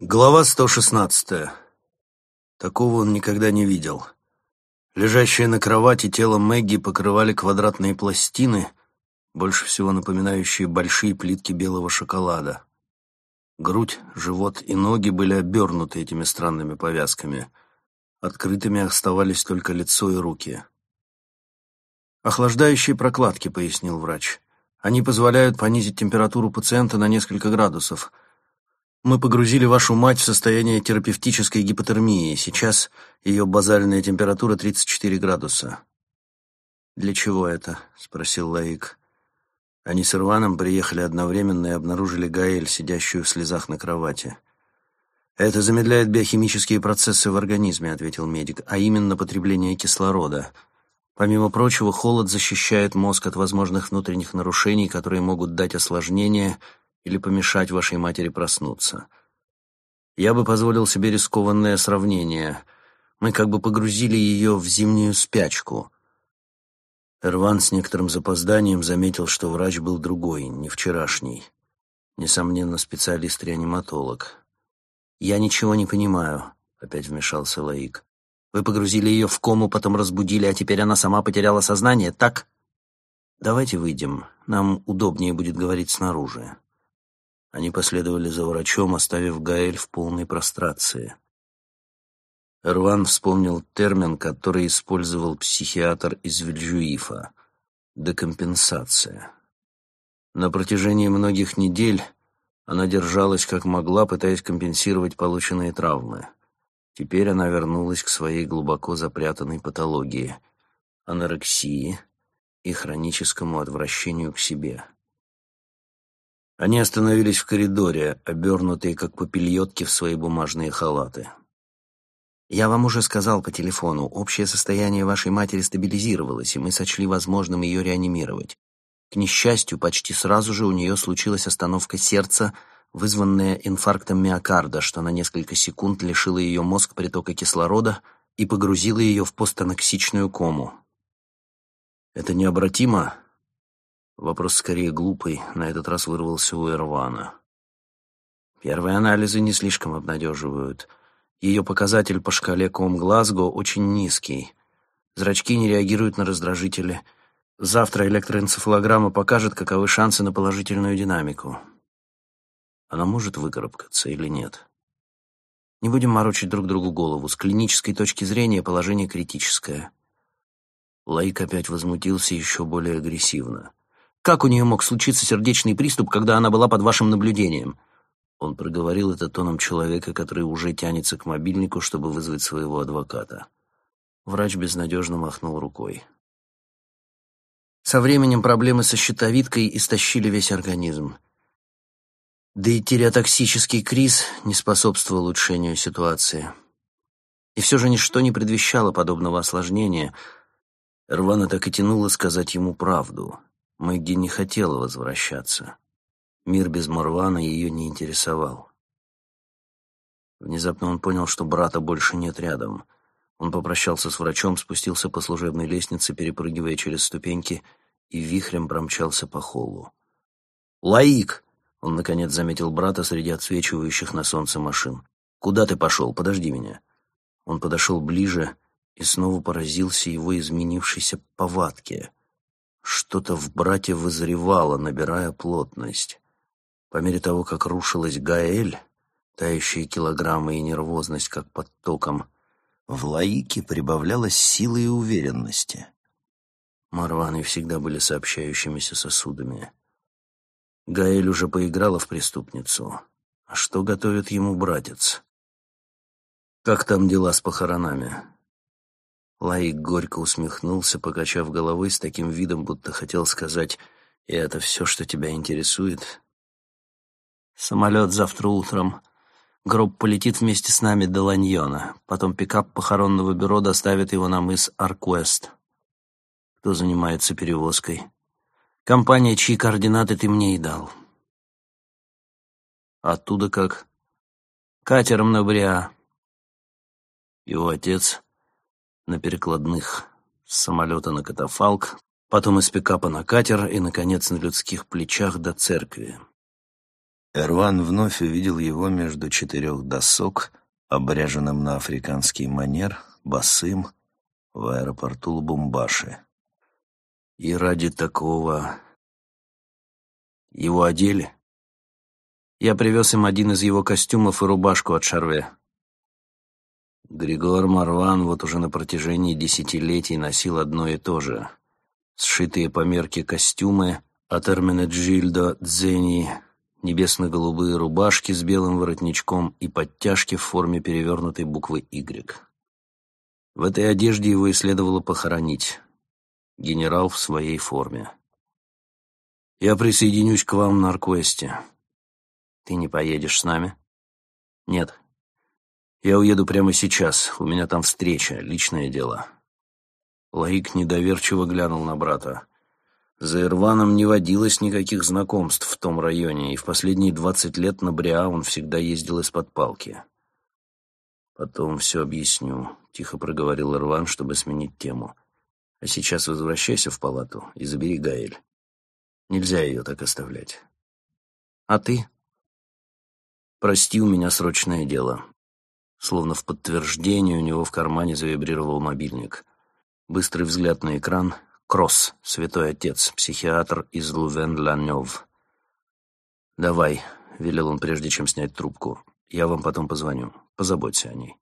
Глава 116. Такого он никогда не видел. Лежащее на кровати тело Мэгги покрывали квадратные пластины, больше всего напоминающие большие плитки белого шоколада. Грудь, живот и ноги были обернуты этими странными повязками. Открытыми оставались только лицо и руки. «Охлаждающие прокладки», — пояснил врач. «Они позволяют понизить температуру пациента на несколько градусов». Мы погрузили вашу мать в состояние терапевтической гипотермии. Сейчас ее базальная температура 34 градуса. «Для чего это?» — спросил Лаик. Они с Ирваном приехали одновременно и обнаружили Гаэль, сидящую в слезах на кровати. «Это замедляет биохимические процессы в организме», — ответил медик, «а именно потребление кислорода. Помимо прочего, холод защищает мозг от возможных внутренних нарушений, которые могут дать осложнения — или помешать вашей матери проснуться. Я бы позволил себе рискованное сравнение. Мы как бы погрузили ее в зимнюю спячку. Эрван с некоторым запозданием заметил, что врач был другой, не вчерашний. Несомненно, специалист-реаниматолог. «Я ничего не понимаю», — опять вмешался Лаик. «Вы погрузили ее в кому, потом разбудили, а теперь она сама потеряла сознание, так?» «Давайте выйдем. Нам удобнее будет говорить снаружи». Они последовали за врачом, оставив Гаэль в полной прострации. Эрван вспомнил термин, который использовал психиатр из Вильжуифа — декомпенсация. На протяжении многих недель она держалась как могла, пытаясь компенсировать полученные травмы. Теперь она вернулась к своей глубоко запрятанной патологии — анорексии и хроническому отвращению к себе — они остановились в коридоре, обернутые, как попельотки, в свои бумажные халаты. «Я вам уже сказал по телефону, общее состояние вашей матери стабилизировалось, и мы сочли возможным ее реанимировать. К несчастью, почти сразу же у нее случилась остановка сердца, вызванная инфарктом миокарда, что на несколько секунд лишило ее мозг притока кислорода и погрузило ее в постаноксичную кому. «Это необратимо?» Вопрос скорее глупый, на этот раз вырвался у Эрвана. Первые анализы не слишком обнадеживают. Ее показатель по шкале Ком-Глазго очень низкий. Зрачки не реагируют на раздражители. Завтра электроэнцефалограмма покажет, каковы шансы на положительную динамику. Она может выкарабкаться или нет? Не будем морочить друг другу голову. С клинической точки зрения положение критическое. Лайк опять возмутился еще более агрессивно. Как у нее мог случиться сердечный приступ, когда она была под вашим наблюдением?» Он проговорил это тоном человека, который уже тянется к мобильнику, чтобы вызвать своего адвоката. Врач безнадежно махнул рукой. Со временем проблемы со щитовидкой истощили весь организм. Да и тиреотоксический криз не способствовал улучшению ситуации. И все же ничто не предвещало подобного осложнения. Рвана так и тянула сказать ему правду. Мэгги не хотела возвращаться. Мир без Марвана ее не интересовал. Внезапно он понял, что брата больше нет рядом. Он попрощался с врачом, спустился по служебной лестнице, перепрыгивая через ступеньки, и вихрем промчался по холлу. «Лаик!» — он, наконец, заметил брата среди отсвечивающих на солнце машин. «Куда ты пошел? Подожди меня». Он подошел ближе и снова поразился его изменившейся повадке. Что-то в брате вызревало, набирая плотность. По мере того, как рушилась Гаэль, тающие килограммы и нервозность, как под током, в Лаике прибавлялась силы и уверенности. Марваны всегда были сообщающимися сосудами. Гаэль уже поиграла в преступницу. А что готовит ему братец? Как там дела с похоронами? Лаик горько усмехнулся, покачав головой с таким видом, будто хотел сказать «И это все, что тебя интересует?» «Самолет завтра утром. Гроб полетит вместе с нами до Ланьона. Потом пикап похоронного бюро доставит его на мыс Арквест. Кто занимается перевозкой? Компания, чьи координаты ты мне и дал. Оттуда как? Катером на Бриа. Его отец на перекладных с самолета на катафалк, потом из пикапа на катер и, наконец, на людских плечах до церкви. Эрван вновь увидел его между четырех досок, обряженным на африканский манер, босым, в аэропорту Лубумбаши. И ради такого... Его одели? Я привез им один из его костюмов и рубашку от Шарве. Григор Марван вот уже на протяжении десятилетий носил одно и то же. Сшитые по мерке костюмы от Эрменеджильдо Дзени, небесно-голубые рубашки с белым воротничком и подтяжки в форме перевернутой буквы «Y». В этой одежде его и следовало похоронить. Генерал в своей форме. «Я присоединюсь к вам на Арквесте. Ты не поедешь с нами?» «Нет. Я уеду прямо сейчас. У меня там встреча, личное дело». Лаик недоверчиво глянул на брата. За Ирваном не водилось никаких знакомств в том районе, и в последние двадцать лет на Бриа он всегда ездил из-под палки. «Потом все объясню», — тихо проговорил Ирван, чтобы сменить тему. «А сейчас возвращайся в палату и забери Гаэль. Нельзя ее так оставлять». «А ты?» «Прости, у меня срочное дело». Словно в подтверждение у него в кармане завибрировал мобильник. Быстрый взгляд на экран — Кросс, святой отец, психиатр из Лувен-Ланёв. «Давай», — велел он, прежде чем снять трубку. «Я вам потом позвоню. Позаботься о ней».